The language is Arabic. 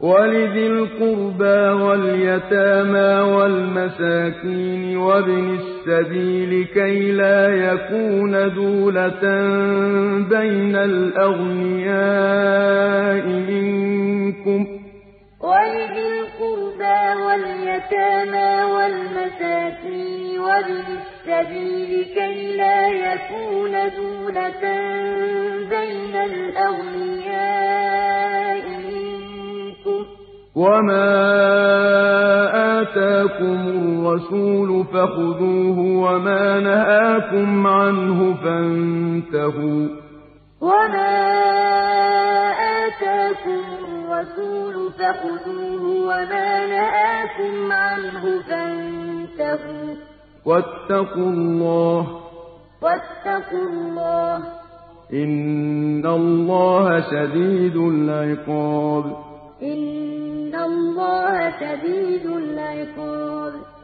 وَلِذِي الْقُرْبَىٰ وَالْيَتَامَىٰ وَالْمَسَاكِينِ وَابْنِ السَّبِيلِ كَيْ لَا يَكُونَ دُولَةً بَيْنَ الْأَغْنِيَاءِ مِنكُمْ ۚ. وَلِذِي الْقُرْبَىٰ وَالْيَتَامَىٰ وَالْمَسَاكِينِ وَابْنِ السَّبِيلِ كَيْ لَا يَكُونَ دُولَةً بَيْنَ الْأَغْنِيَاءِ وَمَا آتَاكُمُ الرَّسُولُ فَخُذُوهُ وَمَا نَهَاكُمْ عَنْهُ فَانتَهُوا ۚ وَمَا آتَاكُمُ الرَّسُولُ فَخُذُوهُ وَمَا نَهَاكُمْ عَنْهُ فَانتَهُوا ۚ وَاتَّقُوا اللَّهَ ۖ وَاتَّقُوا اللَّهَ ۖ إِنَّ اللَّهَ شَدِيدُ الْعِقَابِ إِنَّ اللَّهَ شَدِيدُ الْعِقَابِ